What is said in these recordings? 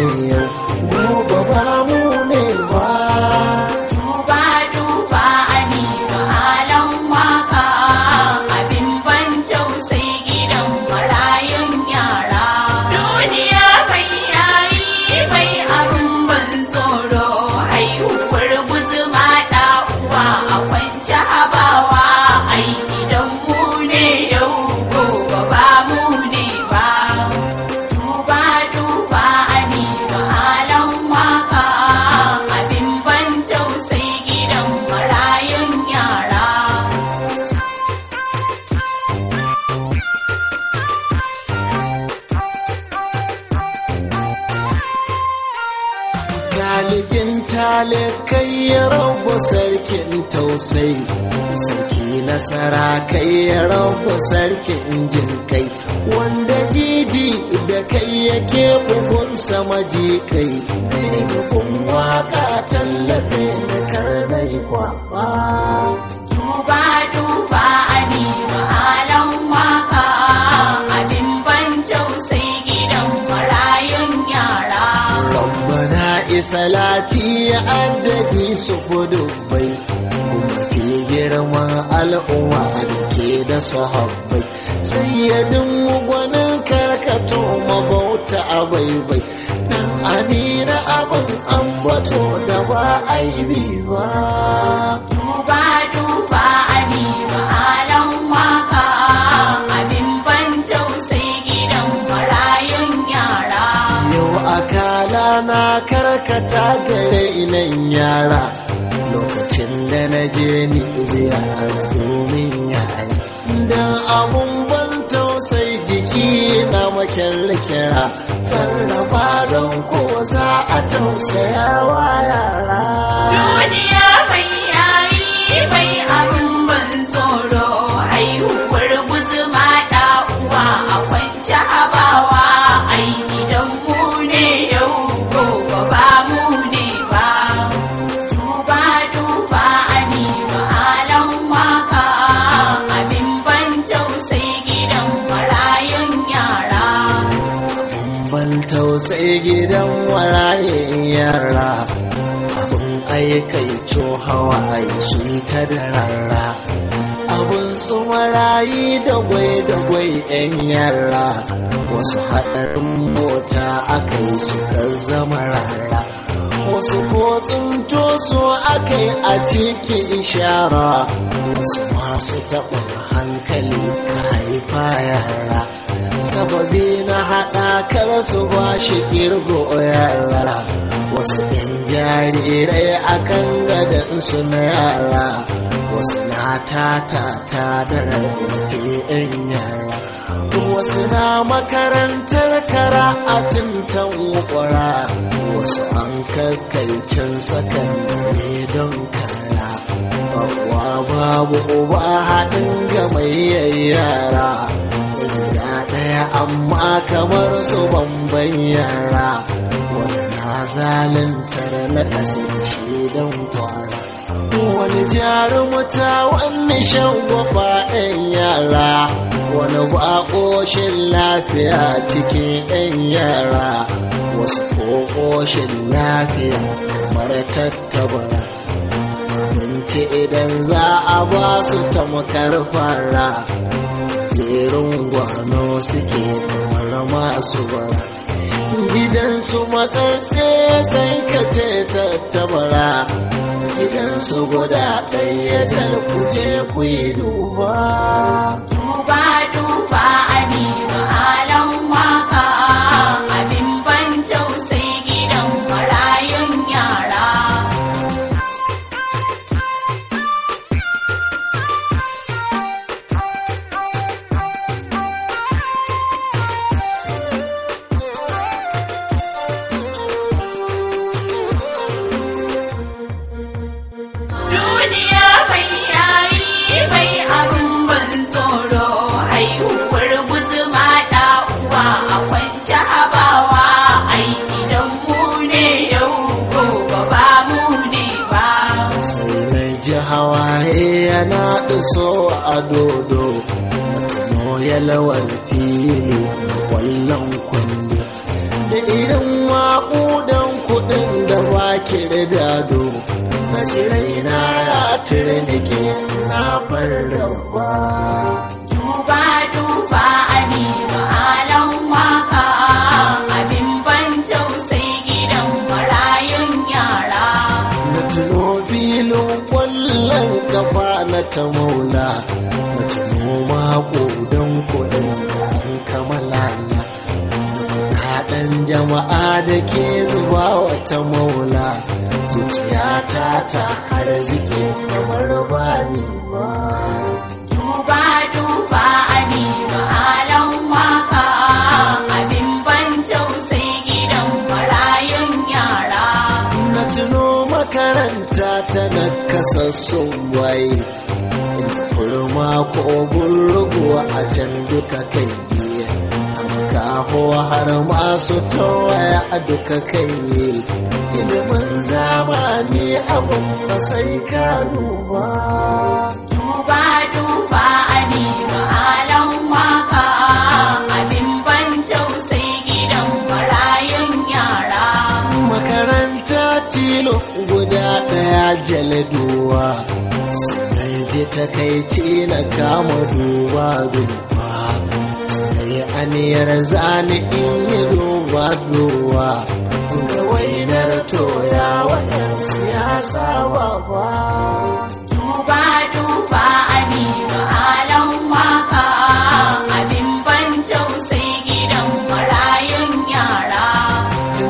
idan galibin talikai ya rabu sarkin tausayi. Sarki nasara kai ya rabu sarkin jin kai wanda jiji da kai yake bugun sama ji kai bugun waƙa tallafe da karnai kwaba isalati ya addadi su kudu bai. Kuma ke girman al'umma da ke da sahabbai. Sayyadin gwanin karkato mabauta a baibai. Dan amina abin ambato da ba aibi ba. Na karkata gare inan yara. Lokacin da na je ni ziyara domin yara. Dan abun ban tausayi jiki na makyarkira sarrafa zan ko za a tausaya tausayi gidan waraye yara abun aikaito hawaye su yi ta da rara abun tsumarayi da gwai da gwai yan yara. Wasu haɗarin mota aka yi suka zama rara wasu kotsin toso aka yi a cikin ishara. Wasu masu taɓin hankali ka haifa yara. Sababi na haɗakar su ba shi kirgo yara. Wasu ɗan jarirai akan gadon su na yara. Wasu na tatata da rarrafe ɗan yara. Wasu na makarantar kara a tintan wukwara wasu an kakkaicin sakandare don kara. Babu uba haɗin gamayyar yara. Guda ɗaya amma kamar su bamban yara. Wani na zalintar na ƙasashe don kwara wani jarumuta wani shan gwafa ɗan yara. Wani baƙoshin lafiya cikin ɗan yara. Wasu ko ƙoshin lafiya kamar tattabara. Abinci idan za a ba su tamkar fara. Jerin gwano suke kamar masu bara gidansu matsatse sai ka ce tattabara. Gidansu guda ɗaya talkuje ku yi duba. Duba duba halin so a dodo mutumo yalwar fili da ƙwallon kwando. Da irin maƙudan kuɗin da wake da dado na shirai na ya turnike na farrawa ta maula na tuno maƙudan kuɗin da an kammala na haɗin jama'a da ke zuba wata maula zuciyata ta arziki kamar bani ba. Duba duba waƙa. Abin ban tausayi gidan marayun yara. na tuno makaranta ta waye. Kurma ko burguwa a can duka kai biye. Kaho har masu tawaya a duka kai ilimin zamani abin ba sai ka duba. Sai je ta kai ce na kama duba duba sai aniyar zane in yi duba duba. Ga wainar toya waɗan siyasa ba ba Duba duba aminu halin waƙa. Abin ban tausayi gidan marayun yara.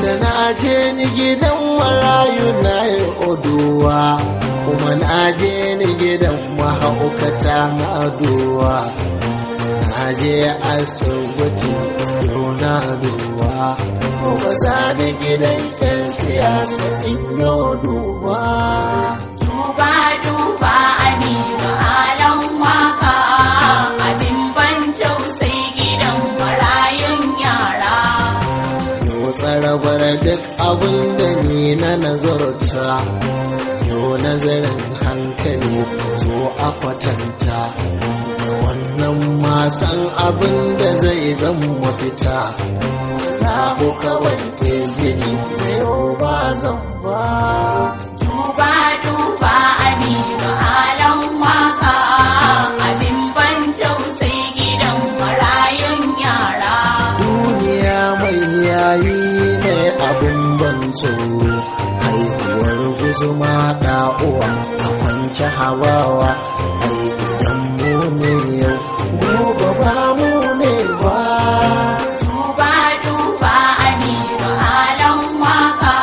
da na je ni gidan marayu na yi oduwa kuma na je ni gidan na aduwa na je asibiti na duwa. Kuma za ni gidan yan siyasa in duwa Duba. Duba aminu halin waƙa. Abin ban tausayi gidan marayun yara. yau tsarabar duk abin da ni na nazarta. Yau nazarin hankali zo a kwatanta. Wannan masan abin da zai zama mafita. Na kawai izini da yau ba zan ba. Duba duba yayi mai abin ban tsoro. Guzuma da uwa a kwance hawawa ai idan mu ne yau. Gobe ba mu ne ba. Duba duba aminu halin waƙa.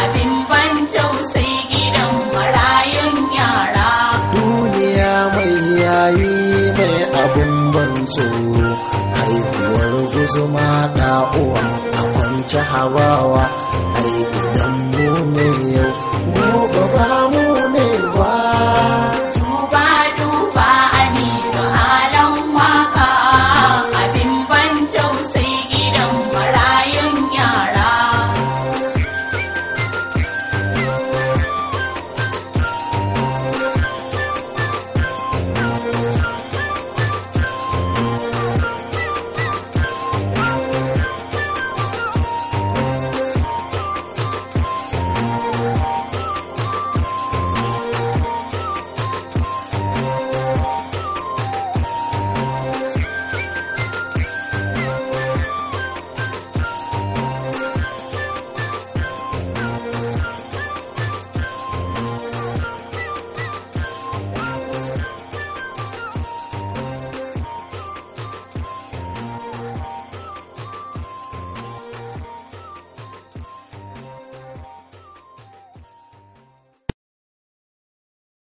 Abin ban tausayi gidan marayun yara. duniya mai yayi mai abin ban tsoro. Haihuwar guzuma da uwa a kwance hawawa ai